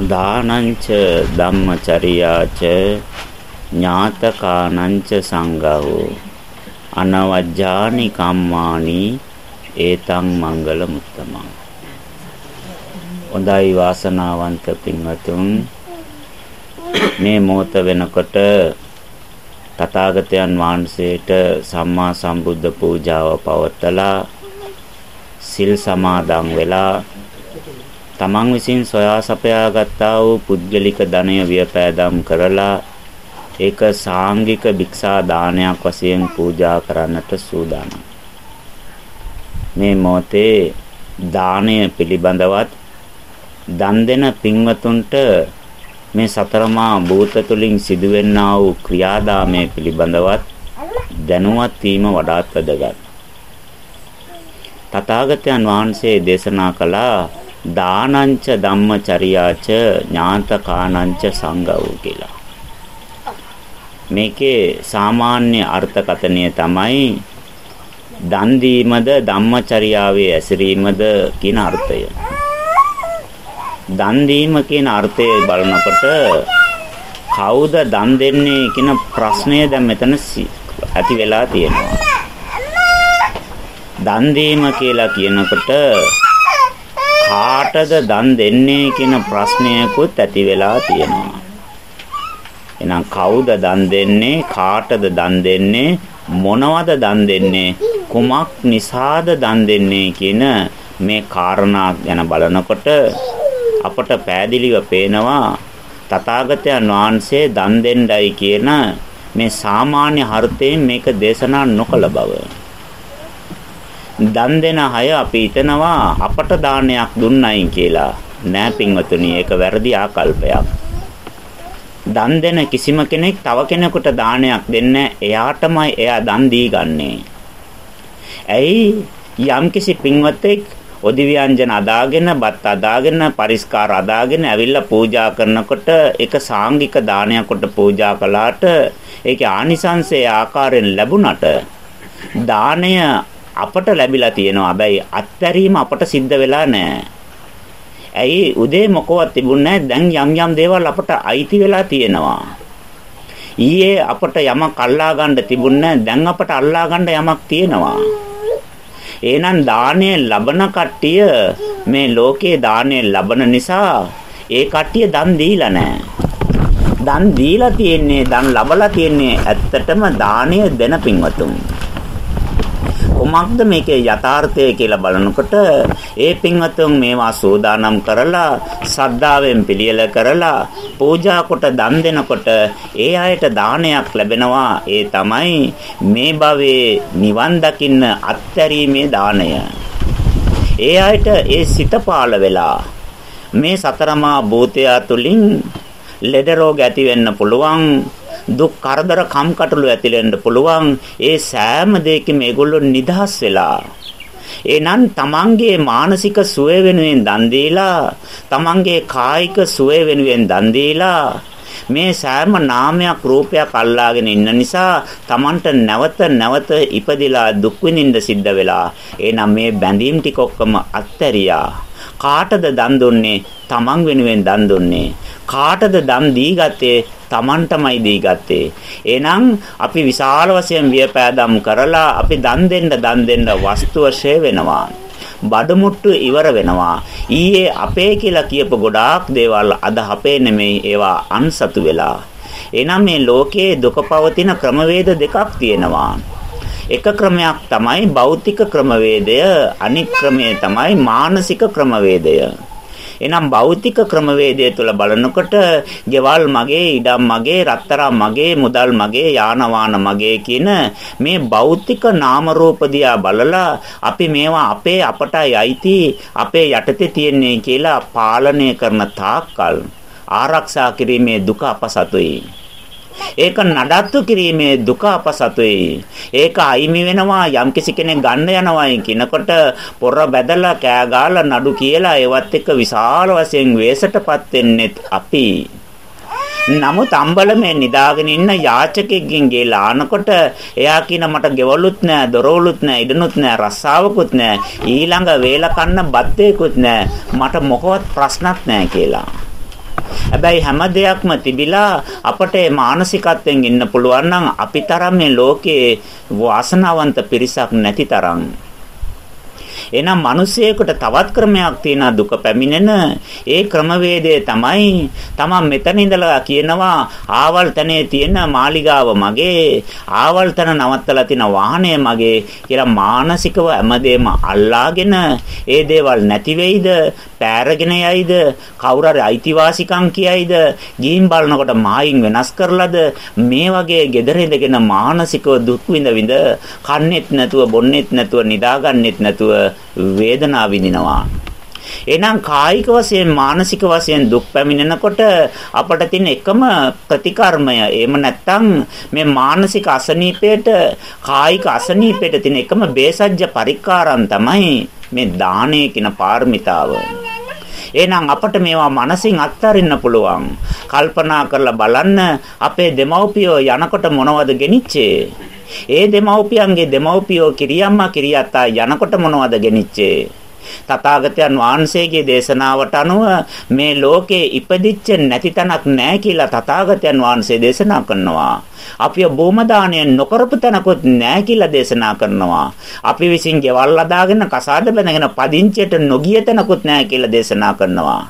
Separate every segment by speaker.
Speaker 1: දානංච ධම්මචරියාච ඥාතකානංච සංඝෝ අනවජ්ජානි කම්මානි ඒතං මංගල මුත්තමං. හොඳයි වාසනාවන්ත පින්වතුන්. මේ මොහොත වෙනකොට තථාගතයන් වහන්සේට සම්මා සම්බුද්ධ පූජාව පවත්ලා සිල් සමාදන් වෙලා තමන් විසින් සොයා සපයා ගත්තා වූ පුද්ගලික ධනය වියපෑදම් කරලා ඒක සාංගික භික්ෂා දානයක් වශයෙන් පූජා කරන්නට සූදානම්. මේ මොහොතේ දානය පිළිබඳවත් දන් දෙන පින්වතුන්ට මේ සතරමා භූත තුලින් සිදුවෙන්නා වූ ක්‍රියාදාමයේ පිළිබඳවත් දැනුවත් වීම වඩාත් වැදගත්. තථාගතයන් වහන්සේ දේශනා කළා දානංච ධම්මචරියාච ඥාතකානංච සංගවෝ කියලා. මේකේ සාමාන්‍ය අර්ථකථනය තමයි දන් දීමද ධම්මචර්යාවේ ඇසිරීමද කියන අර්ථය. දන් දීම කියන අර්ථය බලනකොට කවුද දන් දෙන්නේ කියන ප්‍රශ්නය දැන් මෙතන ඇති වෙලා තියෙනවා. දන් දීම කියලා කියනකොට කාටද දන් දෙන්නේ කියන ප්‍රශ්නයකුත් ඇති වෙලා තියෙනවා. එහෙනම් කවුද දන් දෙන්නේ? කාටද දන් දෙන්නේ? මොනවද දන් දෙන්නේ? කුමක් නිසාද දන් දෙන්නේ කියන මේ කාරණා ගැන බලනකොට අපට පෑදිලිව පේනවා තථාගතයන් වහන්සේ දන් දෙන්නයි කියන මේ සාමාන්‍ය අර්ථයෙන් මේක දේශනා නොකළ බව. දන් දෙන අය අපි හිතනවා අපට දානයක් දුන්නයි කියලා. නෑ පින්වතුනි ඒක වැරදි ආකල්පයක්. දන් දෙන කිසිම කෙනෙක් තව කෙනෙකුට දානයක් දෙන්නේ එයාටමයි එයා දන් දී ගන්නෙ. ඇයි යම්කිසි පින්වතෙක් ඔදි ව්‍යංජන අදාගෙන බත් අදාගෙන පරිස්කාර අදාගෙන ඇවිල්ලා පූජා කරනකොට ඒක සාංගික දානයක් කොට පූජා කළාට ඒකේ ආනිසංසයේ ආකාරයෙන් ලැබුණට දාණය අපට ලැබිලා තියෙනවා. හැබැයි අත්හැරීම අපට සිද්ධ වෙලා නැහැ. ඇයි උදේ මොකවත් තිබුණේ දැන් යම් යම් දේවල් අපට අයිති වෙලා තියෙනවා. ඊයේ අපට යමක් අල්ලා ගන්න තිබුණේ දැන් අපට අල්ලා ගන්න යමක් තියෙනවා. එහෙනම් දාණය ලබන කට්ටිය මේ ලෝකේ දාණය ලබන නිසා ඒ කට්ටිය දන් දීලා නැහැ. දන් දීලා තියෙන්නේ දන් ලබලා තියෙන්නේ ඇත්තටම දාණය දෙන පින්වතුන්. කුමක්ද මේකේ යථාර්ථය කියලා බලනකොට ඒ පින්වතුන් මේවා සෝදානම් කරලා සද්ධාවෙන් පිළියෙල කරලා පූජා කොට දන් දෙනකොට ඒ අයට දානයක් ලැබෙනවා ඒ තමයි මේ භවයේ නිවන් දකින්න අත්හැරීමේ දාණය. ඒ අයට ඒ සිත පාළ වෙලා මේ සතරමා භූතයා තුලින් ලෙඩ රෝග ඇති වෙන්න පුළුවන් දුක් කරදර කම්කටොළු ඇතිලෙන්න පුළුවන්. ඒ සෑම දෙයකින් මේගොල්ලෝ නිදහස් වෙලා. එනන් තමන්ගේ මානසික සුවය වෙනුවෙන් දන් දීලා තමන්ගේ කායික සුවය වෙනුවෙන් දන් දීලා මේ සෑම නාමයක් රූපයක් අල්ලාගෙන ඉන්න නිසා Tamanට නැවත නැවත ඉපදිලා දුක් විඳින්න සිද්ධ වෙලා. එහෙනම් මේ බැඳීම් ටික ඔක්කොම අත්හැරියා කාටද දන් දුන්නේ Taman වෙනුවෙන් දන් දුන්නේ කාටද දන් දීගත්තේ Tamanටමයි දීගත්තේ එහෙනම් අපි විශාල වශයෙන් වියපෑදම් කරලා අපි දන් දෙන්න දන් දෙන්න වස්තුව ෂේ වෙනවා බඩමුට්ටු ඉවර වෙනවා. ඊයේ අපේ කියලා කියපු ගොඩාක් දේවල් අද අපේ නෙමෙයි ඒවා අන්සතු වෙලා. එනම් මේ ලෝකයේ දුක පවතින ක්‍රමවේද දෙකක් තියෙනවා. එක ක්‍රමයක් තමයි භෞතික ක්‍රමවේදය අනික් ක්‍රමය තමයි මානසික ක්‍රමවේදය. එනම් භෞතික ක්‍රමවේදය තුළ බලනකොට ගෙවල් මගේ, ඉඩම් මගේ, රත්තරන් මගේ, මුදල් මගේ, යාන මගේ කියන මේ භෞතික නාම රූප බලලා අපි මේවා අපේ අපටයි අයිති අපේ යටතේ තියෙන්නේ කියලා පාලනය කරන තාක්කල් ආරක්ෂා කිරීමේ දුක අපසතුයි. ඒක නඩත්තු කිරීමේ දුක අපසතුයි. ඒක අයිමි වෙනවා යම්කිසි කෙනෙක් ගන්න යනවායි කිනකොට පොර බැදලා කෑ ගාලා නඩු කියලා ඒවත් එක්ක විශාල වශයෙන් වෙසටපත් වෙන්නේ අපි. නමුත් අම්බලමේ නිදාගෙන ඉන්න යාචකෙක්ගෙන් ගේලා ආනකොට එයා කියන මට ගෙවලුත් නෑ දොරවලුත් නෑ ඉඩනුත් නෑ රස්සාවකුත් නෑ ඊළඟ වේල කන්න බත්තේකුත් නෑ මට මොකවත් ප්‍රශ්නක් නෑ කියලා. හැබැයි හැම දෙයක්ම තිබිලා අපට මානසිකත්වයෙන් ඉන්න පුළුවන් නම් අපි තරම් මේ ලෝකේ වාසනාවන්ත පිරිසක් නැති තරම්. එහෙනම් මිනිසෙකුට තවත් ක්‍රමයක් තියෙනවා දුක පැමිණෙන. ඒ ක්‍රමවේදය තමයි තමන් මෙතන ඉඳලා කියනවා ආවල් තැනේ තියෙන මාලිගාව මගේ, ආවල් තැන නවත්තලා තියෙන වාහනය මගේ කියලා මානසිකව හැමදේම අල්ලාගෙන ඒ දේවල් නැති වෙයිද, පෑරගෙන යයිද, කවුරු හරි අයිතිවාසිකම් කියයිද, ගිහින් බලනකොට මායින් වෙනස් කරලාද මේ වගේ gedare ඉඳගෙන මානසිකව දුක් විඳ විඳ කන්නේත් නැතුව, බොන්නේත් නැතුව, නිදාගන්නෙත් නැතුව වේදනාව විඳිනවා. එහෙනම් කායික වශයෙන් මානසික වශයෙන් දුක් පැමිණෙනකොට අපට තියෙන එකම ප්‍රතිකර්මය එහෙම නැත්නම් මේ මානසික අසනීපයට කායික අසනීපයට තියෙන එකම බේසජ්‍ය පරිකාරම් තමයි මේ දානය කියන පාරමිතාව. එහෙනම් අපට මේවා මනසින් අත්හරින්න පුළුවන්. කල්පනා කරලා බලන්න අපේ දෙමව්පියෝ යනකොට මොනවද ගෙනිච්චේ? ඒ දෙමව්පියන්ගේ දෙමව්පියෝ කිරියම්මා කිරියත්තා යනකොට මොනවද ගෙනිච්චේ? තථාගතයන් වහන්සේගේ දේශනාවට අනුව මේ ලෝකේ ඉපදිච්ච නැති තැනක් නැහැ කියලා තථාගතයන් වහන්සේ දේශනා කරනවා. අපිව බොම දාණයෙන් නොකරපු තැනකුත් නැහැ කියලා දේශනා කරනවා. අපි විසින් ගෙවල් අදාගෙන කසාද බැඳගෙන පදිංචියට නොගිය තැනකුත් නැහැ කියලා දේශනා කරනවා.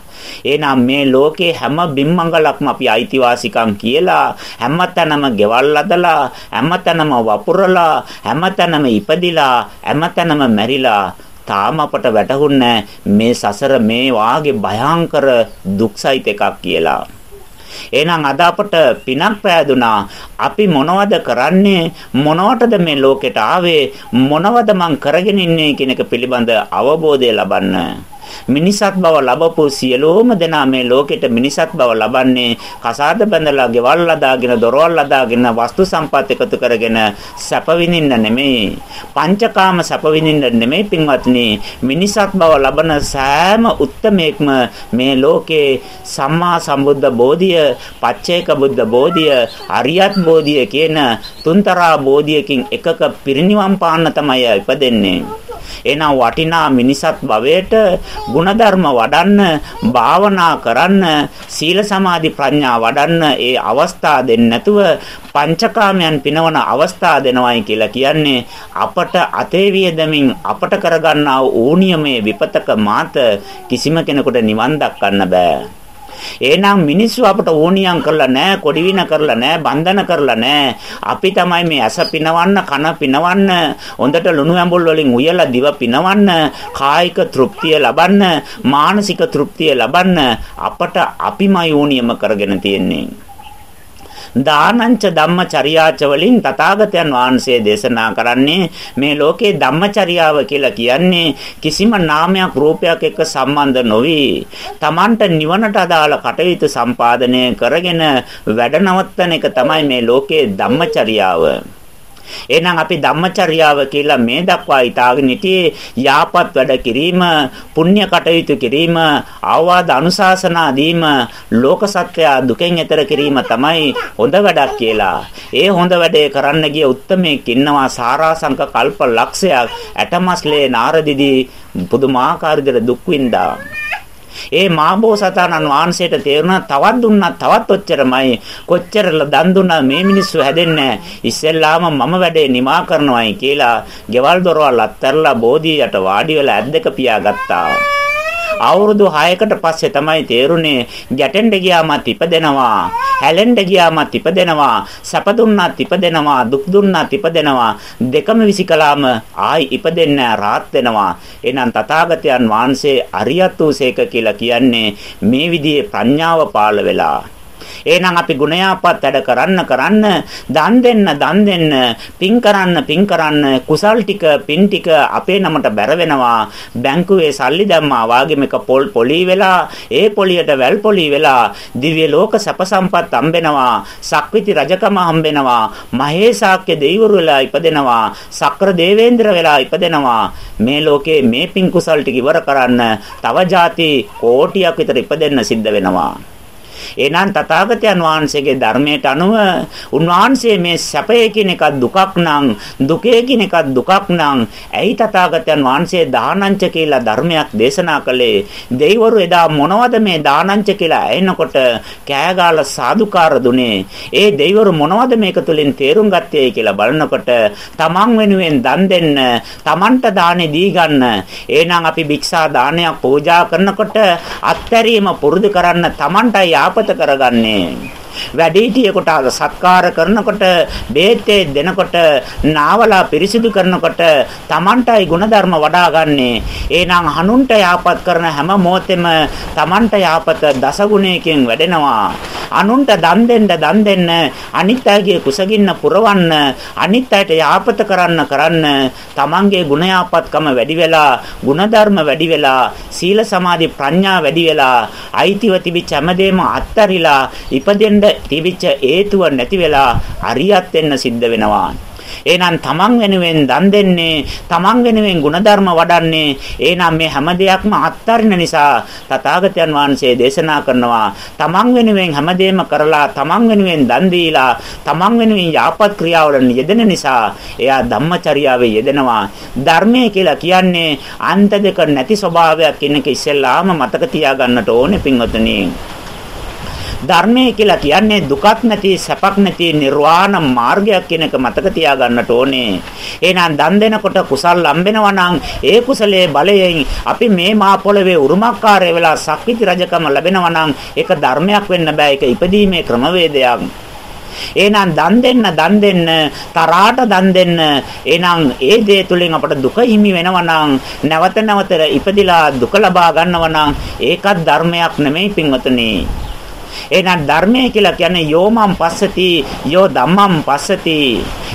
Speaker 1: එහෙනම් මේ ලෝකේ හැම බිම්මංගලක්ම අපි අයිතිවාසිකම් කියලා හැමතැනම ගෙවල් අදලා හැමතැනම වපුරලා හැමතැනම ඉපදිලා හැමතැනම මැරිලා තාම අපට වැටහුන්නේ මේ සසර මේ වාගේ භයංකර දුක්සහිත එකක් කියලා. එහෙනම් අද අපට පිනක් පෑදුනා. අපි මොනවද කරන්නේ? මොනවටද මේ ලෝකෙට ආවේ? මොනවද මං කරගෙන ඉන්නේ කියන එක පිළිබඳ අවබෝධය ලබන්න. මිනිසත් බව ලැබපු සියලුම දෙනා මේ ලෝකෙට මිනිසත් බව ලබන්නේ කසාද බැඳලා ගෙවල් ලදාගෙන දොරවල් ලදාගෙන වස්තු සම්පත් එකතු කරගෙන සැප විඳින්න නෙමෙයි. පංචකාම සැප විඳින්න නෙමෙයි පින්වත්නි. මිනිසත් බව ලබන සෑම උත්මේක්ම මේ ලෝකේ සම්මා සම්බුද්ධ බෝධිය පච්චේක බුද්ධ බෝධිය අරියත් බෝධිය කියන තුන්තරා බෝධියකින් එකක පිරිනිවන් පාන්න තමයි ඉපදෙන්නේ. එහෙනම් වටිනා මිනිසත් භවයට ಗುಣධර්ම වඩන්න, භාවනා කරන්න, සීල සමාධි ප්‍රඥා වඩන්න ඒ අවස්ථා දෙන්නේ නැතුව පංචකාමයන් පිනවන අවස්ථා දෙනවයි කියලා කියන්නේ අපට අතේ වියදමින් අපට කරගන්නා ඕනියමේ විපතක මාත කිසිම කෙනෙකුට නිවන් දක්වන්න බෑ. එහෙනම් මිනිස්සු අපට ඕනියම් කරලා නැහැ, කොඩිවින කරලා නැහැ, බන්ධන කරලා නැහැ. අපි තමයි මේ ඇස පිනවන්න, කන පිනවන්න, හොඳට ලුණු ඇඹුල් වලින් උයලා දිව පිනවන්න, කායික තෘප්තිය ලබන්න, මානසික තෘප්තිය ලබන්න අපට අපිමයි ඕනියම කරගෙන තියෙන්නේ. දානංච ධම්මචර්යාච වලින් තථාගතයන් වහන්සේ දේශනා කරන්නේ මේ ලෝකේ ධම්මචර්යාව කියලා කියන්නේ කිසිම නාමයක් රූපයක් එක්ක සම්බන්ධ නොවි. තමන්ට නිවනට අදාළ කටයුතු සම්පාදනය කරගෙන වැඩ නවත්තන එක තමයි මේ ලෝකේ ධම්මචර්යාව. එහෙනම් අපි ධම්මචර්යාව කියලා මේ දක්වා ඊතාගෙන සිටියේ යාපත් වැඩ කිරීම, පුණ්‍ය කටයුතු කිරීම, ආවාද අනුශාසනා දීම, ලෝක සත්‍යය දුකෙන් එතර කිරීම තමයි හොඳ වැඩක් කියලා. ඒ හොඳ වැඩේ කරන්න ගිය උත්මයෙක් ඉන්නවා සාරාංශක කල්ප ලක්ෂයක් ඇටමස්ලේ නාරදිදී පුදුමාකාර විදිහට දුක් විඳා ඒ මාබෝසතාණන් වහන්සේට තේරුණා තවත් දුන්නා තවත් ඔච්චරමයි. කොච්චර දන් දුන්නා මේ මිනිස්සු හැදෙන්නේ? ඉස්සෙල්ලාම මම වැඩේ නිමා කරනවායි කියලා ගෙවල් දොරවල් අත්හැරලා බෝධියට වාඩි වෙලා ඇද්දක පියාගත්තා. අවුරුදු 6කට පස්සේ තමයි තේරුනේ ගැටෙන්න ගියාමත් ඉපදෙනවා හැලෙන්න ගියාමත් ඉපදෙනවා සැප දුන්නාත් ඉපදෙනවා දුක් දුන්නාත් ඉපදෙනවා. දෙකම විසිකලාම ආයි ඉපදෙන්න රාත් වෙනවා. එහෙනම් තථාගතයන් වහන්සේ අරියත් වූසේක කියලා කියන්නේ මේ විදිහේ ප්‍රඥාව පාළ වෙලා එහෙනම් අපි ගුණයාපත් වැඩ කරන්න කරන්න දන් දෙන්න දන් දෙන්න පින් කරන්න පින් කරන්න කුසල් ටික පින් ටික අපේ නමට බැර වෙනවා. බැංකුවේ සල්ලි දැම්මා වාගේම එක පොල් පොලි වෙලා ඒ පොලියට වැල් පොලි වෙලා දිව්‍ය ලෝක සැප සම්පත් හම්බෙනවා. සක්විති රජකම හම්බෙනවා. මහේසාක්‍ය දෙවිවරු වෙලා ඉපදෙනවා. සක්‍ර දේවේන්ද්‍ර වෙලා ඉපදෙනවා. මේ ලෝකේ මේ පින් කුසල් ටික ඉවර කරන්න තව ಜಾති කෝටියක් විතර ඉපදෙන්න සිද්ධ වෙනවා. එහෙනම් තථාගතයන් වහන්සේගේ ධර්මයට අනුව උන්වහන්සේ මේ සැපය කියන එක දුකක් නම් දුකේ කියන එක දුකක් නම් ඇයි තථාගතයන් වහන්සේ දානංච කියලා ධර්මයක් දේශනා කළේ? දෙවිවරු එදා මොනවද මේ දානංච කියලා ඇහෙනකොට කෑගාලා සාදුකාර දුනේ? ඒ දෙවිවරු මොනවද මේක තුලින් තේරුම් ගත්තේ කියලා බලනකොට තමන් වෙනුවෙන් දන් දෙන්න තමන්ට දානේ දී ගන්න. එහෙනම් අපි භික්ෂා දානයක් පූජා කරනකොට අත්හැරීම පුරුදු කරන්න තමන්ටයි ආපත කරගන්නේ. වැඩිහිටියෙකුට සත්කාර කරනකොට බේතේ දෙනකොට නාවලා පිරිසිදු කරනකොට Tamanටයි ಗುಣධර්ම වඩා ගන්නේ. එහෙනම් හනුන්ට යාපත් කරන හැම මොහොතෙම Tamanට යාපත දසගුණයකින් වැඩෙනවා. අනුන්ට දන් දෙන්න දන් දෙන්න අනිත් අයගේ කුසගින්න පුරවන්න අනිත් අයට යාපත කරන්න කරන්න Tamanගේ ගුණ යාපත්කම වැඩි වෙලා ಗುಣධර්ම වැඩි වෙලා සීල සමාධි ප්‍රඥා වැඩි වෙලා අයිතිව තිබිච්ච හැමදේම අත්තරිලා ඉපදෙන්න තිබිච්ච හේතුව නැති වෙලා අරියත් වෙන්න සිද්ධ වෙනවා. එහෙනම් තමන් වෙනුවෙන් දන් දෙන්නේ තමන් වෙනුවෙන් ಗುಣධර්ම වඩන්නේ එහෙනම් මේ හැම දෙයක්ම අත්හරින නිසා තථාගතයන් වහන්සේ දේශනා කරනවා තමන් වෙනුවෙන් හැමදේම කරලා තමන් වෙනුවෙන් දන් දීලා තමන් වෙනුවෙන් යාපත් ක්‍රියාවල යෙදෙන නිසා එයා ධම්මචර්යාවේ යෙදෙනවා ධර්මය කියලා කියන්නේ අන්ත දෙක නැති ස්වභාවයක් කියන එක ඉස්සෙල්ලාම මතක තියාගන්නට ඕනේ පින්වතුනි ධර්මය කියලා කියන්නේ දුකක් නැති සැපක් නැති නිර්වාණ මාර්ගයක් කියන එක මතක තියාගන්නට ඕනේ. එහෙනම් දන් දෙනකොට කුසල් ලම්බෙනවා නම් ඒ කුසලයේ බලයෙන් අපි මේ මා පොළවේ උරුමකාරය වෙලා සක්විති රජකම ලැබෙනවා නම් ඒක ධර්මයක් වෙන්න බෑ. ඒක ඉපදීමේ ක්‍රමවේදයක්. එහෙනම් දන් දෙන්න දන් දෙන්න තරාට දන් දෙන්න එහෙනම් ඒ දේ තුලින් අපට දුක හිමි වෙනවා නම් නැවත නැවත ඉපදිලා දුක ලබා ගන්නවා නම් ඒකත් ධර්මයක් නෙමෙයි පින්වතුනි එහෙනම් ධර්මය කියලා කියන්නේ යෝමම් පස්සති යෝ ධම්මම් පස්සති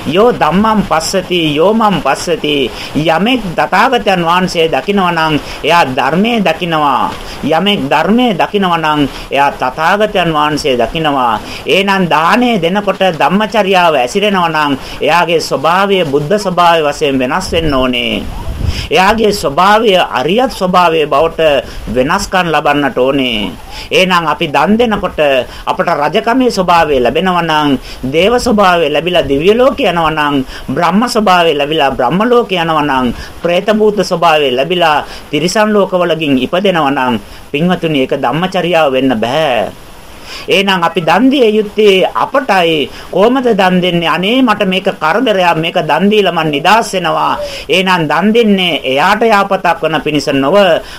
Speaker 1: යෝ ධම්මම් පස්සති යෝමම් පස්සති. යමෙක් දතාගතයන් වහන්සේ දකිනවා නම් එයා ධර්මයේ දකිනවා. යමෙක් ධර්මයේ දකිනවා නම් එයා තථාගතයන් වහන්සේ දකිනවා. එහෙනම් දාණය දෙනකොට ධම්මචර්යාව ඇසිරෙනවා නම් එයාගේ ස්වභාවය බුද්ධ ස්වභාවය වශයෙන් වෙනස් වෙන්න ඕනේ. එයාගේ ස්වභාවය අරියත් ස්වභාවයේ බවට වෙනස්කම් ලබන්නට ඕනේ. එහෙනම් අපි දන් දෙනකොට අපට රජකමේ ස්වභාවය ලැබෙනවා නම්, දේව ස්වභාවය ලැබිලා දිව්‍ය ලෝක යනවා නම්, බ්‍රහ්ම ස්වභාවය ලැබිලා බ්‍රහ්ම ලෝක යනවා නම්, പ്രേත භූත ස්වභාවය ලැබිලා තිරිසන් ලෝකවලකින් ඉපදෙනවා නම්, පින්වතුනි ඒක ධම්මචර්යාව වෙන්න බෑ. එහෙනම් අපි දන් දිය යුත්තේ අපටයි කොහොමද දන් දෙන්නේ? අනේ මට මේක කරදරයක් මේක දන් දීලා මං නිදාස් වෙනවා. එහෙනම් දන් දෙන්නේ එයාට යාපතක් වෙන පිණිස නොව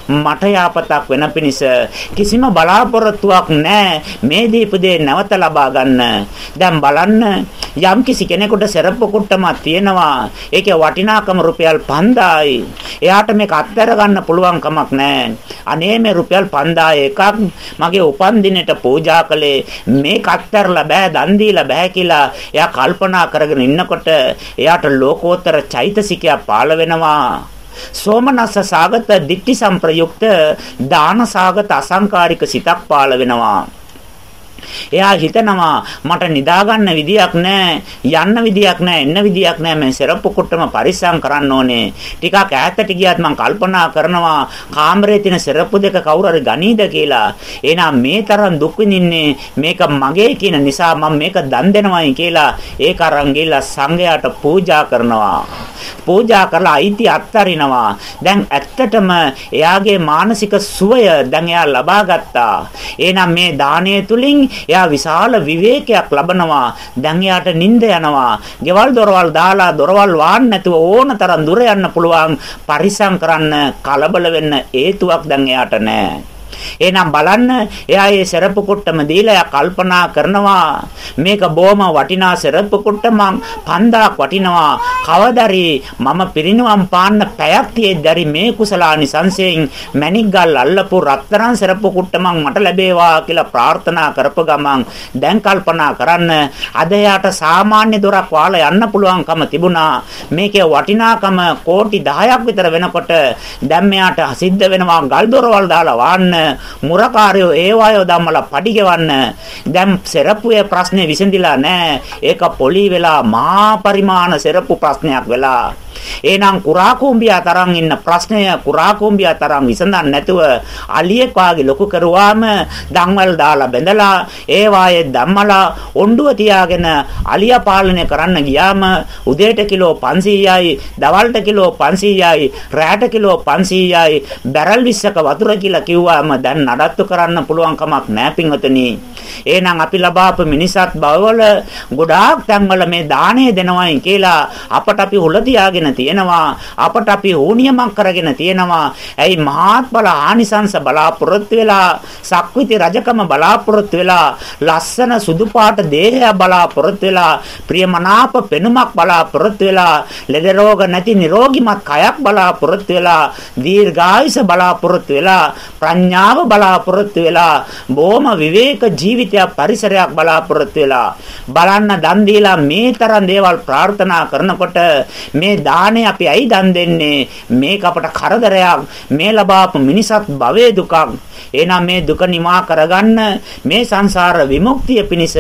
Speaker 1: මට යාපතක් වෙන පිණිස කිසිම බලාපොරොත්තුවක් නැහැ. මේ දීපදේ නැවත ලබා ගන්න. දැන් බලන්න යම් කිසි කෙනෙකුට සරප්පු කුට්ටමක් තියෙනවා. ඒකේ වටිනාකම රුපියල් 5000යි. එයාට මේක අත්හැර ගන්න පුළුවන් කමක් නැහැ. අනේ මේ රුපියල් 5000 එකක් මගේ උපන්දිනේට පූජා කළේ මේක අත්හැරලා බෑ දන් දීලා බෑ කියලා එයා කල්පනා කරගෙන ඉන්නකොට එයාට ලෝකෝත්තර චෛතසිකයක් පාළ වෙනවා. සෝමනස්ස සාගත දිට්ඨි සංප්‍රයුක්ත දාන සාගත අසංකාරික සිතක් පාළ වෙනවා. එයා හිතනවා මට නිදා ගන්න විදියක් නැහැ, යන්න විදියක් නැහැ, එන්න විදියක් නැහැ. මම සරප්පු කුට්ටම පරිස්සම් කරන්න ඕනේ. ටිකක් ඈතට ගියත් මම කල්පනා කරනවා කාමරේ තියෙන සරප්පු දෙක කවුරු හරි ගනීද කියලා. එහෙනම් මේ තරම් දුක් විඳින්නේ මේක මගේ කියන නිසා මම මේක දන් දෙනවයි කියලා ඒක අරන් ගිහලා සංඝයාට පූජා කරනවා. පූජා කරලා අයිති අත්තරිනවා. දැන් ඇත්තටම එයාගේ මානසික සුවය දැන් එයා ලබා ගත්තා. එහෙනම් මේ දානය තුලින් එයා විශාල විවේකයක් ලබනවා. දැන් එයාට නිින්ද යනවා. ගෙවල් දොරවල් දාලා දොරවල් වාන්න නැතුව ඕන තරම් දුර යන්න පුළුවන්. පරිසම් කරන්න කලබල වෙන්න හේතුවක් දැන් එයාට නැහැ. එහෙනම් බලන්න එයා ඒ සරප්පු කුට්ටම දීලා එයා කල්පනා කරනවා මේක බොහොම වටිනා සරප්පු කුට්ටමක් 5000ක් වටිනවා. කවදරි මම පිරිනුවම් පාන්න පැයක් තියෙද්දරි මේ කුසලානි සංසයෙන් මණික් ගල් අල්ලපු රත්තරන් සරප්පු කුට්ටමක් මට ලැබේවා කියලා ප්‍රාර්ථනා කරපු ගමන් දැන් කල්පනා කරන්න අද යාට සාමාන්‍ය දොරක් වාලා යන්න පුළුවන්කම තිබුණා. මේකේ වටිනාකම කෝටි 10ක් විතර වෙනකොට දැන් මෙයාට සිද්ධ වෙනවා ගල් දොරවල් දාලා වාන්න. මුරකාරයෝ ඒවායෝ ධම්මලා පඩි ගෙවන්න දැන් සෙරප්පුවේ ප්‍රශ්නේ විසඳිලා නැහැ ඒක පොලි වෙලා මහා පරිමාණ සෙරප්පු ප්‍රශ්නයක් වෙලා. එහෙනම් කුරා කුඹියා තරම් ඉන්න ප්‍රශ්නය කුරා කුඹියා තරම් විසඳන්න නැතුව අලියෙක් වාගේ ලොකු කරුවාම දන්වල දාලා බැඳලා ඒ වායේ ධම්මලා ඔණ්ඩුව තියාගෙන අලියා පාලනය කරන්න ගියාම උදේට කිලෝ 500යි දවල්ට කිලෝ 500යි රැට කිලෝ 500යි බැරල් 20ක වතුර කියලා කිව්වාම දැන් නඩත්තු කරන්න පුළුවන් කමක් නැහැ පින්වතුනි. එහෙනම් අපි ලබාපු මිනිසත් බවවල ගොඩාක් තැන්වල මේ දාණය දෙනවයි කියලා අපට අපි හොල තියාගෙන තියෙනවා. අපට අපි ඕනියමක් කරගෙන තියෙනවා. ඇයි මහත්ඵල ආනිසංස බලාපොරොත්තු වෙලා සක්විති රජකම බලාපොරොත්තු වෙලා ලස්සන සුදු පාට දේහය බලාපොරොත්තු වෙලා ප්‍රියමනාප පෙනුමක් බලාපොරොත්තු වෙලා ලෙඩ රෝග නැති නිරෝගිමත් කයක් බලාපොරොත්තු වෙලා දීර්ඝායුෂ බලාපොරොත්තු වෙලා ප්‍රඥාව බලාපොරොත්තු වෙලා බොහොම විවේක ජීවිතයක් පරිසරයක් බලාපොරොත්තු වෙලා බලන්න දන් දීලා මේ තරම් දේවල් ප්‍රාර්ථනා කරනකොට මේ දාණය අපි ඇයි දන් දෙන්නේ? මේක අපට කරදරයක් මේ ලබාපු මිනිසත් භවයේ දුකක්. එහෙනම් මේ දුක නිමා කරගන්න මේ සංසාර විමුක්තිය පිණිස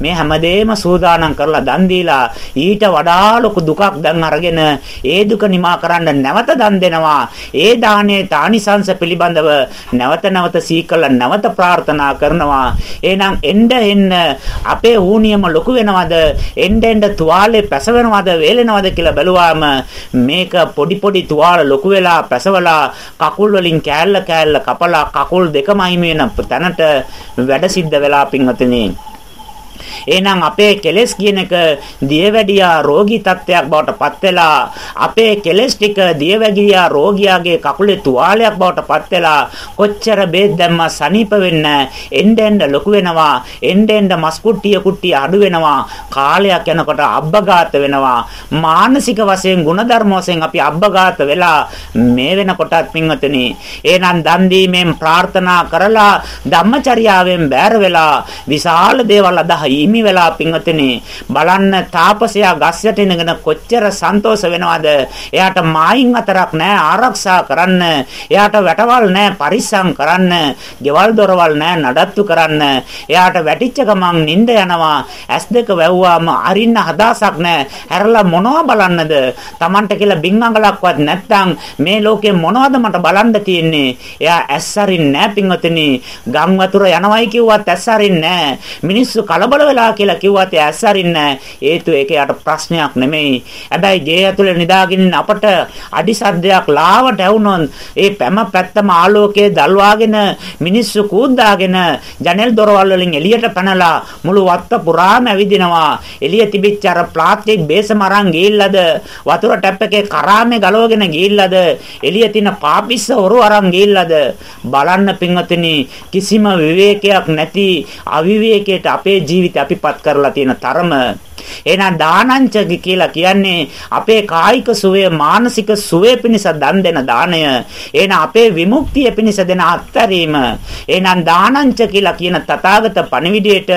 Speaker 1: මේ හැමදේම සූදානම් කරලා දන් දීලා ඊට වඩා ලොකු දුකක් දැන් අරගෙන ඒ දුක නිමා කරන්න නැවත දන් දෙනවා. ඒ දානේ තානිසංශ පිළිබඳව නැවත නැවත සීකල නැවත ප්‍රාර්ථනා කරනවා. එහෙනම් එන්න එන්න අපේ ඌනියම ලොකු වෙනවද? එන්න එන්න තුවාලේ පැසවෙනවද? වේලෙනවද කියලා බැලුවාම මේක පොඩි පොඩි තුවාල ලොකු වෙලා පැසවලා කකුල් වලින් කෑල්ල කෑල්ල කපලා කකුල් දෙකම අයිමි වෙන තැනට වැඩ සිද්ධ වෙලා පින්වතුනි. එහෙනම් අපේ කෙලෙස් කියන එක දියවැඩියා රෝගී තත්ත්වයක් බවට පත් වෙලා අපේ කෙලෙස් ටික දියවැඩියා රෝගියාගේ කකුලේ තුවාලයක් බවට පත් වෙලා කොච්චර බේත් දැම්ම සනීප වෙන්න එන්න එන්න ලොකු වෙනවා එන්න එන්න මස් කුට්ටිය කුට්ටිය අඩු වෙනවා කාලයක් යනකොට අබ්බගාත වෙනවා. මානසික වශයෙන් ಗುಣධර්ම වශයෙන් අපි අබ්බගාත වෙලා මේ වෙනකොටත් පින්වතුනි එහෙනම් දන් දීමෙන් ප්‍රාර්ථනා කරලා ධම්මචර්යාවෙන් බෑර වෙලා විශාල දේවල් අදහ හිමි වෙලා පින්වතුනි බලන්න තාපසයා ගස් යට ඉඳගෙන කොච්චර සන්තෝෂ වෙනවද? එයාට මායින් අතරක් නැහැ ආරක්ෂා කරන්න එයාට වැටවල් නැහැ පරිස්සම් කරන්න ගෙවල් දොරවල් නැහැ නඩත්තු කරන්න. එයාට වැටිච්ච ගමන් නිින්ද යනවා. ඇස් දෙක වැව්වාම අරින්න හදාසක් නැහැ හැරලා මොනව බලන්නද? Tamanට කියලා බින්ගඟලක්වත් නැත්තම් මේ ලෝකේ මොනවද මට බලන්න තියෙන්නේ? එයා ඇස් අරින්නේ නැහැ පින්වතුනි. ගම් වතුර යනවයි කිව්වත් ඇස් අරින්නේ නැහැ මිනිස්සු කලබල වෙලා කියලා කිව්වත් ඇස් අරින්න හේතුව ඒක යට ප්‍රශ්නයක් නෙමෙයි. හැබැයි ගේ ඇතුලේ නිදාගෙන අපට අඩි සද්දයක් ලාවට ඇවුනොත් ඒ පැම පැත්තම ආලෝකයේ දල්වාගෙන මිනිස්සු කූද්දාගෙන ජනෙල් දොරවල් වලින් එළියට පැනලා මුළු වත්ත පුරාම ඇවිදිනවා. එළිය තිබිච්ච අර ප්ලාස්ටික් බේසම අරන් ගිහිල්ලාද වතුර ටැප් එකේ කරාමේ ගලවගෙන ගිහිල්ලාද එළිය තියෙන පාපිස්ස හොරු අරන් ගිහිල්ලාද බලන්න පින්වතුනි කිසිම විවේකයක් නැති අවිවේකයට අපේ ජීවිත අපිපත් කරලා තියෙන තරම එහෙනම් දානංච කියලා කියන්නේ අපේ කායික සුවය මානසික සුවය පිණිස දන් දෙන දාණය. එහෙනම් අපේ විමුක්තිය පිණිස දෙන අත්හැරීම. එහෙනම් දානංච කියලා කියන තථාගත පණිවිඩයට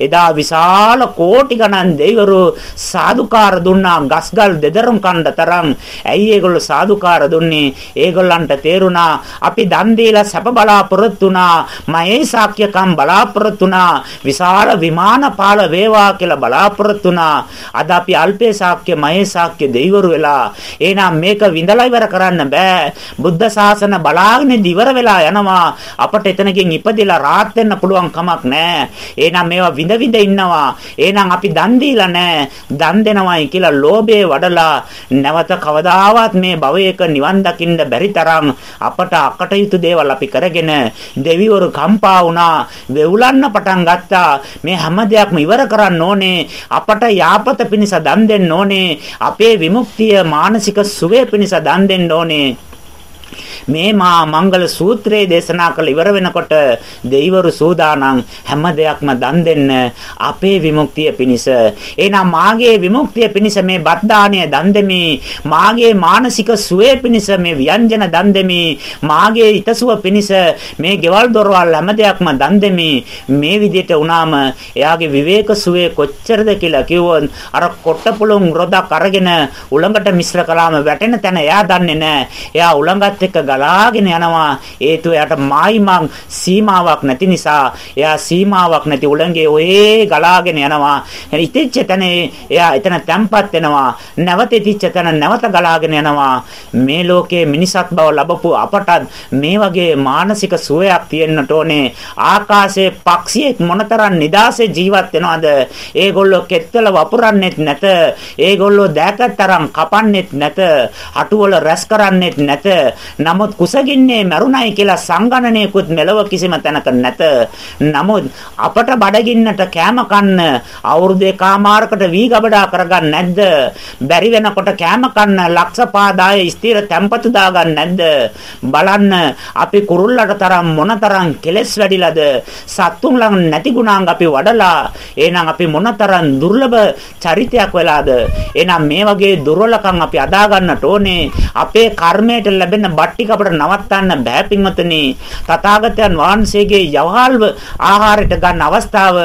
Speaker 1: එදා විශාල කෝටි ගණන් දෙවිවරු සාදුකාර දුන්නා ගස්ගල් දෙදරුම් කණ්ඩ තරම්. ඇයි ඒගොල්ලෝ සාදුකාර දුන්නේ? ඒගොල්ලන්ට තේරුණා අපි දන් දීලා සැප බලාපොරොත්තු වුණා. මහේ ශාක්‍යකම් බලාපොරොත්තු වුණා. විශාල විමාන පාල වේවා කියලා බලාපොරොත්තු වුණා. අද අපි අල්පේ ශාක්‍ය මහේ ශාක්‍ය දෙවිවරු වෙලා. එහෙනම් මේක විඳලා ඉවර කරන්න බෑ. බුද්ධ ශාසන බලාගෙන ඉවර වෙලා යනවා. අපට එතනකින් ඉපදිලා rahat වෙන්න පුළුවන් කමක් නෑ. එහෙනම් මේවා විඳ විඳ ඉන්නවා. එහෙනම් අපි දන් දීලා නෑ. දන් දෙනවයි කියලා ලෝභයේ වඩලා නැවත කවදාවත් මේ භවයක නිවන් දකින්න බැරි තරම් අපට අකටයුතු දේවල් අපි කරගෙන දෙවිවරු කම්පා වුණා. වෙවුලන්න පටන් ගත්තා. මේ හැම දෙයක්ම ඉවර කරන්න ඕනේ. අපට අපට යාපත පිණිස දන් දෙන්න ඕනේ. අපේ විමුක්තිය මානසික සුවය පිණිස දන් දෙන්න ඕනේ. මේ මා මංගල සූත්‍රයේ දේශනා කළ ඉවර වෙනකොට දෙවිවරු සූදානම් හැම දෙයක්ම දන් දෙන්න අපේ විමුක්තිය පිණිස. එහෙනම් මාගේ විමුක්තිය පිණිස මේ බත් දාණය දන් දෙමි. මාගේ මානසික සුවය පිණිස මේ ව්‍යංජන දන් දෙමි. මාගේ ිතසුව පිණිස මේ ගෙවල් දොරවල් හැම දෙයක්ම දන් දෙමි. මේ විදිහට වුණාම එයාගේ විවේක සුවේ කොච්චරද කියලා කිව්වොත් අර කොට්ට පුළුන් රොදක් අරගෙන උලඟට මිශ්‍ර කළාම වැටෙන තැන එයා දන්නේ නැහැ. එයා උලඟත් එක්ක ගලාගෙන යනවා. හේතුව එයාට මායිමක් සීමාවක් නැති නිසා එයා සීමාවක් නැති උලංගේ ඔයේ ගලාගෙන යනවා. ඉතිච්ච තැන එයා එතන තැම්පත් වෙනවා. නැවත ඉතිච්ච තැන නැවත ගලාගෙන යනවා. මේ ලෝකයේ මිනිසත් බව ලැබපු අපටත් මේ වගේ මානසික සුවයක් තියෙන්නට ඕනේ. ආකාශයේ පක්ෂියෙක් මොනතරම් නිදාසේ ජීවත් වෙනවද? ඒගොල්ලෝ කෙත්තල වපුරන්නෙත් නැත. ඒගොල්ලෝ දෑකතරම් කපන්නෙත් නැත. අටුවල රැස් කරන්නෙත් නැත. නමුත් කුසගින්නේ මරුණයි කියලා සංගණනයකුත් මෙලව කිසිම තැනක නැත. නමුත් අපට බඩගින්නට කෑම කන්න අවුරුදු එකමාරකට වී ගබඩා කරගන්න නැද්ද? බැරි වෙනකොට කෑම කන්න ලක්ෂ පාදාය ස්ථිර තැම්පතු දාගන්න නැද්ද? බලන්න අපි කුරුල්ලට තරම් මොනතරම් කෙලස් වැඩිලාද? සත්තුන් ළඟ නැති ගුණාංග අපි වඩලා එහෙනම් අපි මොනතරම් දුර්ලභ චරිතයක් වෙලාද? එහෙනම් මේ වගේ දුර්වලකම් අපි අදා ගන්නට ඕනේ. අපේ කර්මයට ලැබෙන බට්ටි කපට නවත්තන්න බෑ පින්වතුනි. තථාගතයන් වහන්සේගේ යවහල්ව ආහාරයට ගන්න අවස්ථාව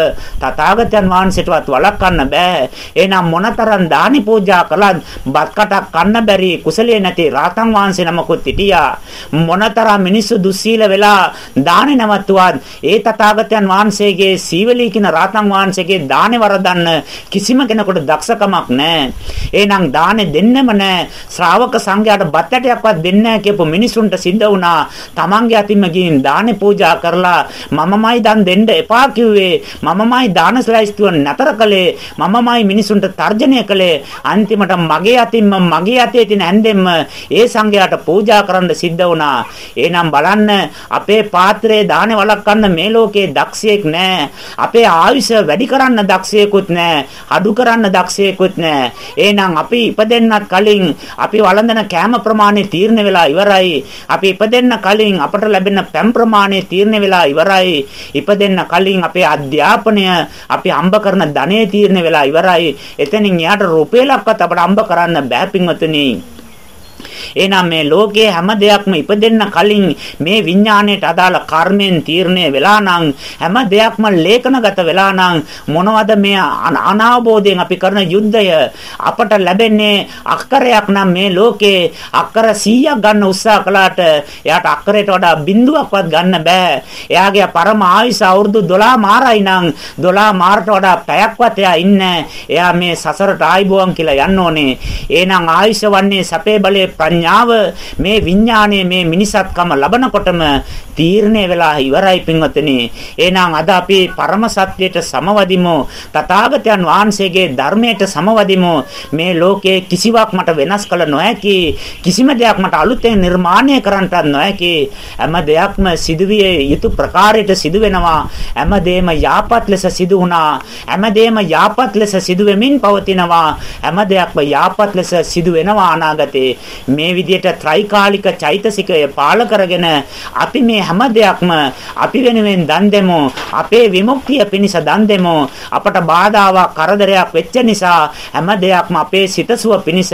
Speaker 1: තථාගතයන් වහන්සේටවත් වළක්වන්න බෑ. එහෙනම් මොනතරම් දානි පූජා කළත් බත් කටක් කන්න බැරි කුසලයේ නැති රාතන් වහන්සේ නමකුත් හිටියා. මොනතරම් මිනිස්සු දුස්සීල වෙලා දානේ නැවතුවත් ඒ තථාගතයන් වහන්සේගේ සීවලී කියන රාතන් වහන්සේගේ දානේ වරදන්න කිසිම කෙනෙකුට දක්ෂකමක් නැහැ. එහෙනම් දානේ දෙන්නෙම නැහැ. ශ්‍රාවක සංඝයාට බත් ඇටයක්වත් දෙන්නේ නැහැ කියපු මිනිසුන්ට සිද්ධ වුණා. Tamange අතින්ම ගිහින් දානේ පූජා කරලා මමමයි දන් දෙන්න එපා කිව්වේ. මමමයි දාන ස්ලයිස්තුව නතර කළේ. මමමයි මිනිසුන්ට තර්ජනය කළේ. අන්තිමට මගේ අතින්ම මගේ අතේ තියෙන ඇඳෙන්න ඒ සංඝයාට පූජා කරන්න සිද්ධ වුණා. එහෙනම් බලන්න අපේ පාත්‍රයේ දානේ වළක්වන්න මේ ලෝකේ දක්ෂයෙක් නැහැ. අපේ ආයුෂ වැඩි කරන්න දක්ෂයෙකුත් නැහැ. අඩු කරන්න දක්ෂයෙකුත් නැහැ. එහෙනම් අපි ඉපදෙන්නත් කලින් අපි වළඳන කෑම ප්‍රමාණය තීරණය වෙලා ඉවරයි. අපි ඉපදෙන්න කලින් අපට ලැබෙන පැම් ප්‍රමාණය තීරණය වෙලා ඉවරයි. ඉපදෙන්න කලින් අපේ අධ්‍යාපනය අපි හම්බ කරන ධනෙ තීරණය වෙලා ඉවරයි. එතනින් යාට රුපියලක්වත් අපට හම්බ කරන්න බෑ පින්වතුනි. එහෙනම් මේ ලෝකයේ හැම දෙයක්ම ඉපදෙන්න කලින් මේ විඥාණයට අදාළ කර්මෙන් තීරණය වෙලා නම් හැම දෙයක්ම ලේඛනගත වෙලා නම් මොනවද මේ අනාවබෝධයෙන් අපි කරන යුද්ධය අපට ලැබෙන්නේ අක්කරයක් නම් මේ ලෝකේ අක්කර 100ක් ගන්න උත්සාහ කළාට එයාට අක්කරයට වඩා බිඳුවක්වත් ගන්න බෑ. එයාගේ පරම ආයුෂ අවුරුදු 12 මාරයි නම් 12 මාරට වඩා පැයක්වත් එයා ඉන්නේ. එයා මේ සසරට ආයිබුවන් කියලා යන්න ඕනේ. එහෙනම් ආයුෂ වන්නේ සැපේ බලේ ප්‍රඥාව මේ විඥානයේ මේ මිනිසත්කම ලබනකොටම තීරණය වෙලා ඉවරයි පින්වත්නි. එහෙනම් අද අපි පරම සත්‍යයට සමවදිමු. තථාගතයන් වහන්සේගේ ධර්මයට සමවදිමු. මේ ලෝකයේ කිසිවක් මට වෙනස් කළ නොහැකි. කිසිම දෙයක් මට අලුතෙන් නිර්මාණය කරන්නට නොහැකි. හැම දෙයක්ම සිදුවිය යුතු ප්‍රකාරයට සිදු වෙනවා. හැම දෙයක්ම යාපත් ලෙස සිදු වුණා. හැම දෙයක්ම යාපත් ලෙස සිදු වෙමින් පවතිනවා. හැම දෙයක්ම යාපත් ලෙස සිදු වෙනවා අනාගතේ. මේ විදිහට ත්‍රිකාලික චෛතසිකය පාල කරගෙන අපි මේ හැම දෙයක්ම අපි වෙනුවෙන් දන් දෙමු. අපේ විමුක්තිය පිණිස දන් දෙමු. අපට බාධාවක් කරදරයක් වෙච්ච නිසා හැම දෙයක්ම අපේ සිතසුව පිණිස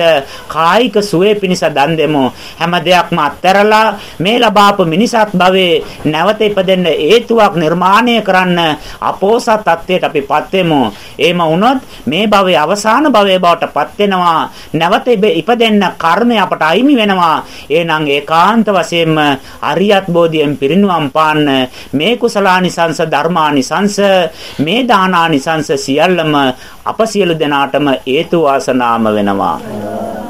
Speaker 1: කායික සුවේ පිණිස දන් දෙමු. හැම දෙයක්ම අත්හැරලා මේ ලබාපු මිනිසත් භවයේ නැවත ඉපදෙන්න හේතුවක් නිර්මාණය කරන්න අපෝසත් තත්වයට අපිපත් වෙමු. එහෙම වුණොත් මේ භවයේ අවසාන භවයේ බවට පත් වෙනවා. නැවත ඉපදෙන්න කර්මය අපට අයිමි වෙනවා. එහෙනම් ඒකාන්ත වශයෙන්ම අරියත් බෝධියෙන් පිරිනුවම් පාන්න මේ කුසලානිසංස ධර්මානිසංස මේ දානානිසංස සියල්ලම අප සියලු දෙනාටම හේතු වාසනාම වෙනවා.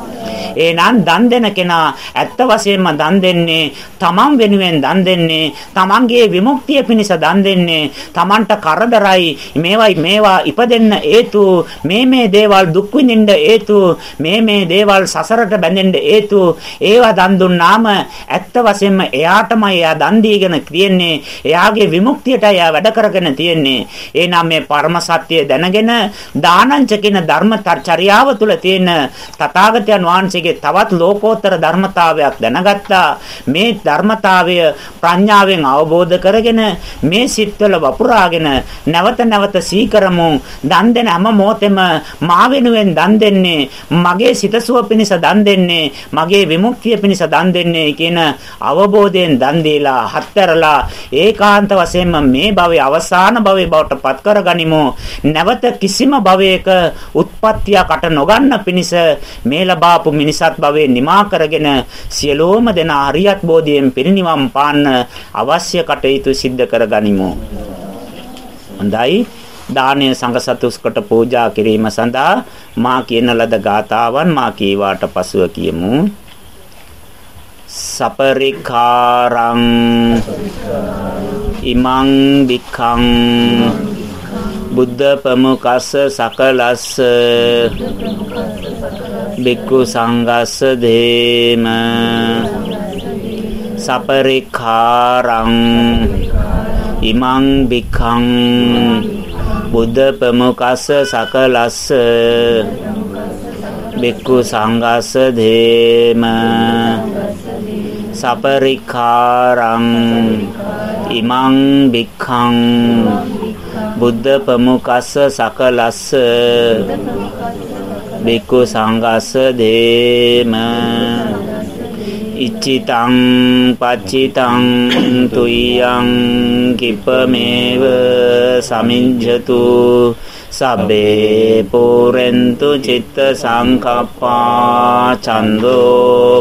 Speaker 1: එහෙනම් දන් දෙන කෙනා ඇත්ත වශයෙන්ම දන් දෙන්නේ තමන් වෙනුවෙන් දන් දෙන්නේ තමන්ගේ විමුක්තිය පිණිස දන් දෙන්නේ තමන්ට කරදරයි මේවයි මේවා ඉපදෙන්න හේතු මේ මේ දේවල් දුක් විඳින්න හේතු මේ මේ දේවල් සසරට බැඳෙන්න හේතු. ඒවා දන් දුන්නාම ඇත්ත වශයෙන්ම එයාටමයි එයා දන් දීගෙන තියෙන්නේ එයාගේ විමුක්තියට එයා වැඩ කරගෙන තියෙන්නේ. එහෙනම් මේ පරම සත්‍ය දැනගෙන දානංච කියන ධර්ම චර්යාව තුල තියෙන තථාගතයන් වහන්සේ වහන්සේගේ තවත් ලෝකෝත්තර ධර්මතාවයක් දැනගත්තා. මේ ධර්මතාවය ප්‍රඥාවෙන් අවබෝධ කරගෙන මේ සිත්වල වපුරාගෙන නැවත නැවත සීකරමු. දන් දෙන හැම මොහොතෙම මා වෙනුවෙන් දන් දෙන්නේ, මගේ සිතසුව පිණිස දන් දෙන්නේ, මගේ විමුක්තිය පිණිස දන් දෙන්නේ කියන අවබෝධයෙන් දන් දීලා හත්තරලා ඒකාන්ත වශයෙන්ම මේ භවයේ අවසාන භවයේ බවට පත් කරගනිමු. නැවත කිසිම භවයක උත්පත්තියකට නොගන්න පිණිස මේ ලබාපු මිනිස් මිනිසත් භවයේ නිමා කරගෙන සියලෝම දෙනා හරියත් බෝධියෙන් පිරිනිවන් පාන්න අවශ්‍ය කටයුතු සිද්ධ කරගනිමු. හොඳයි දානීය සංඝසතුස්කට පූජා කිරීම සඳහා මා කියන ලද ගාතාවන් මා කීවාට පසුව කියමු සපරිකාරං ඉමං වික්ඛං බුද්ධ ප්‍රමුඛස්ස සකලස්ස බික්කු සංඝස්ස දේම। සපරිකාරං ඉමං වික්ඛං බුද්ධ ප්‍රමුඛස්ස සකලස්ස। බික්කු සංඝස්ස දේම। සපරිකාරං ඉමං වික්ඛං බුද්ධ ප්‍රමුඛස්ස සකලස්ස। බික්කු සංඝස්ස දේම ඉච්චිතං පච්චිතං තුයං කිපමේව සමිඤ්ජතු සබ්බේ පුරෙන්තු චිත්ත සංකප්පා චන්தோ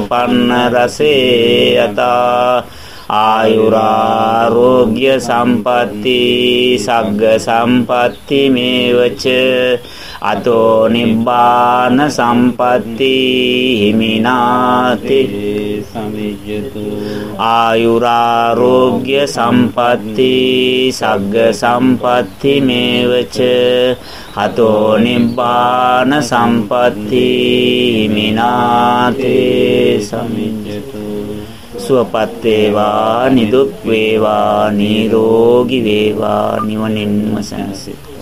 Speaker 1: පන්න රසේ යතා ආයුරාෝග්‍ය සම්පatti සග්ග සම්පatti මේවච. අතෝ නිබ්බාන සම්පatti හිමිනාති. සමිජ්ජතු. ආයුරාෝග්‍ය සම්පatti සග්ග සම්පatti මේවච. අතෝ නිබ්බාන සම්පatti හිමිනාති. සමිජ්ජතු සුවපත් වේවා නිදුක් වේවා නිරෝගී වේවා නිවනින්ම සැනසෙයි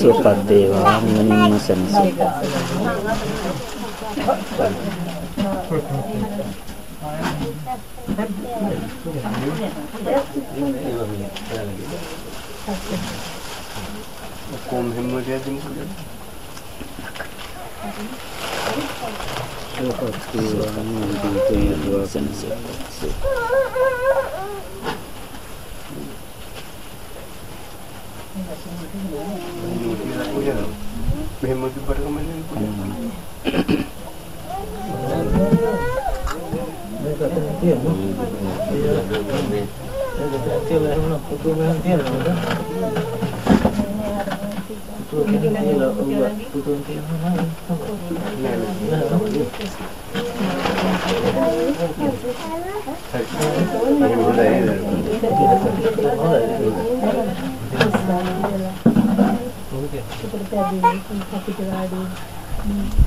Speaker 1: Sukate wa minimisan suka.
Speaker 2: कौन हिम्मत है
Speaker 1: तुमको शोकत की वाणी
Speaker 2: तो
Speaker 1: ये दुआ से नहीं सकता
Speaker 3: Memang di barang mana
Speaker 1: Nah,
Speaker 2: Nah, දුපට කමන්නේ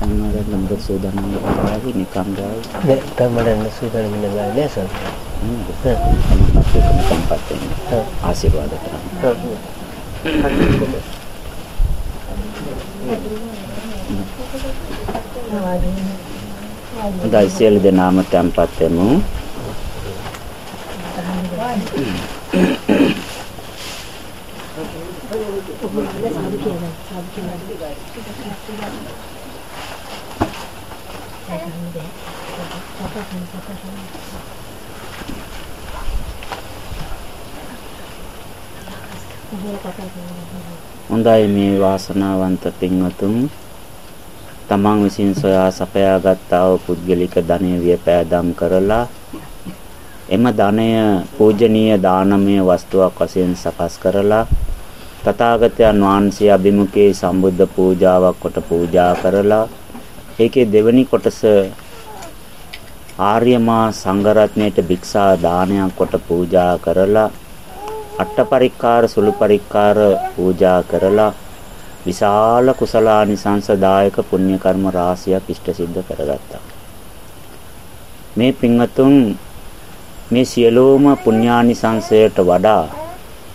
Speaker 1: අන්නර නම්බර් සෝදානම් කරලා නිකම් ගායි
Speaker 3: නෑ තමඩන්න සූදානම් වෙන බෑ නේද සර්?
Speaker 1: අපේකම සම්පත් වෙන ආශිර්වාද කරනවා හොඳයි සියලු දෙනාම tempත් වෙමු හොඳයි මේ වාසනාවන්ත පින්වතුන්. තමන් විසින් සොයා සපයාගත් ආ පුද්ගලික ධනය වියපෑදම් කරලා එම ධනය පූජනීය දානමය වස්තුවක් වශයෙන් සකස් කරලා තථාගතයන් වහන්සේ අභිමුඛයේ සම්බුද්ධ පූජාවක් කොට පූජා කරලා ඒකේ දෙවැනි කොටස ආර්යමා සංඝරත්නයට භික්ෂා දානයක් කොට පූජා කරලා අට්ඨපරික්කාර සුළු පරික්කාර පූජා කරලා විශාල කුසලානිසංසදායක පුණ්‍ය කර්ම රාශියක් ඉෂ්ට සිද්ධ කරගත්තා. මේ පින්වතුන් මේ සියලුම පුණ්‍යානිසංසයට වඩා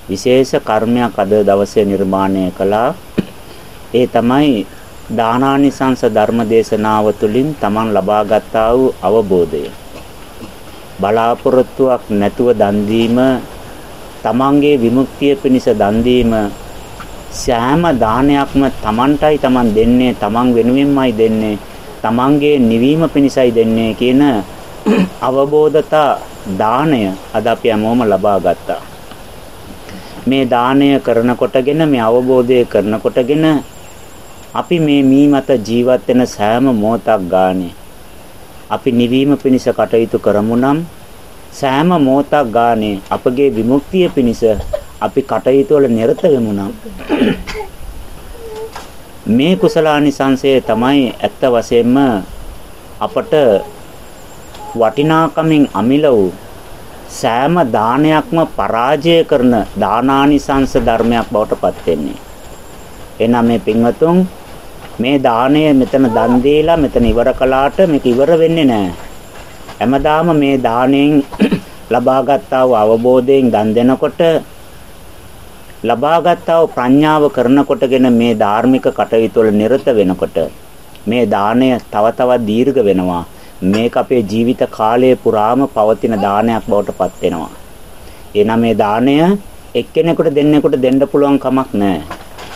Speaker 1: විශේෂ කර්මයක් අද දවසේ නිර්මාණය කළා. ඒ තමයි දානානිසංස ධර්ම දේශනාව තුළින් Taman ලබාගත්තා වූ අවබෝධය. බලාපොරොත්තුවක් නැතුව දන් දීම තමන්ගේ විමුක්තිය පිණිස දන් දීම සෑම දානයක්ම තමන්ටයි තමන් දෙන්නේ තමන් වෙනුවෙන්මයි දෙන්නේ තමන්ගේ නිවීම පිණිසයි දෙන්නේ කියන අවබෝධතා දාණය අද අපි හැමෝම ලබා ගත්තා මේ දාණය කරනකොටගෙන මේ අවබෝධය කරනකොටගෙන අපි මේ මී මත ජීවත් වෙන සෑම මොහොතක් ගානේ අපි නිවීම පිණිස කටයුතු කරමු නම් සෑම මොහොතක් ගානේ අපගේ විමුක්තිය පිණිස අපි කටයුතු වල නිරත වෙමු නම් මේ කුසලානිසංසය තමයි ඇත්ත වශයෙන්ම අපට වටිනාකමින් අමිල වූ සෑම දානයක්ම පරාජය කරන දානානිසංස ධර්මයක් බවට පත් වෙන්නේ. එනනම් මේ පින්වතුන් මේ දාණය මෙතන දන් දීලා මෙතන ඉවර කළාට මේක ඉවර වෙන්නේ නැහැ. හැමදාම මේ දාණයෙන් ලබාගත්තා වූ අවබෝධයෙන් දන් දෙනකොට ලබාගත්තා වූ ප්‍රඥාව කරනකොටගෙන මේ ධාර්මික කටයුතු වල නිරත වෙනකොට මේ දාණය තව තවත් දීර්ඝ වෙනවා. මේක අපේ ජීවිත කාලය පුරාම පවතින දානයක් බවට පත් වෙනවා. එනනම් මේ දාණය එක්කෙනෙකුට දෙන්නෙකුට දෙන්න පුළුවන් කමක් නැහැ.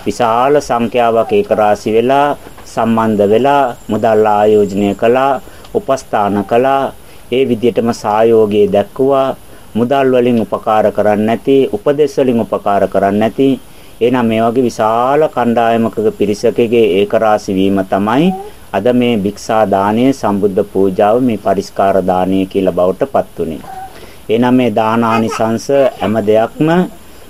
Speaker 1: විශාල සංඛ්‍යාවක් ඒක රාශි වෙලා සම්බන්ධ වෙලා මුදල් ආයෝජනය කළා, උපස්ථාන කළා, ඒ විදිහටම සහයෝගය දැක්වුවා මුදල් වලින් උපකාර කරන්නේ නැති උපදෙස් වලින් උපකාර කරන්නේ නැති එහෙනම් මේ වගේ විශාල කණ්ඩායමක පිරිසකගේ ඒකරාශි වීම තමයි අද මේ භික්ෂා දානය සම්බුද්ධ පූජාව මේ පරිස්කාර දානය කියලා බවට පත් උනේ. එහෙනම් මේ දානානිසංස හැම දෙයක්ම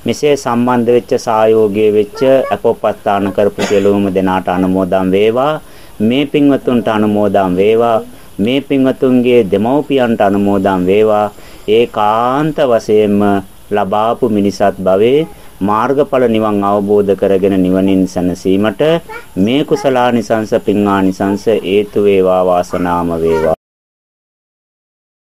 Speaker 1: මෙසේ සම්බන්ධ වෙච්ච සහයෝගයේ වෙච්ච අපොපස්ථාන කරපු සියලුම දෙනාට අනුමෝදන් වේවා. මේ පින්වතුන්ට අනුමෝදන් වේවා. මේ පින්වතුන්ගේ දෙමව්පියන්ට අනුමෝදන් වේවා. ඒකාන්ත වශයෙන්ම ලබාපු මිනිසත් භවයේ මාර්ගඵල නිවන් අවබෝධ කරගෙන නිවනින් සැනසීමට මේ කුසලානිසංස පින්ආනිසංස හේතු වේවා වාසනාම වේවා.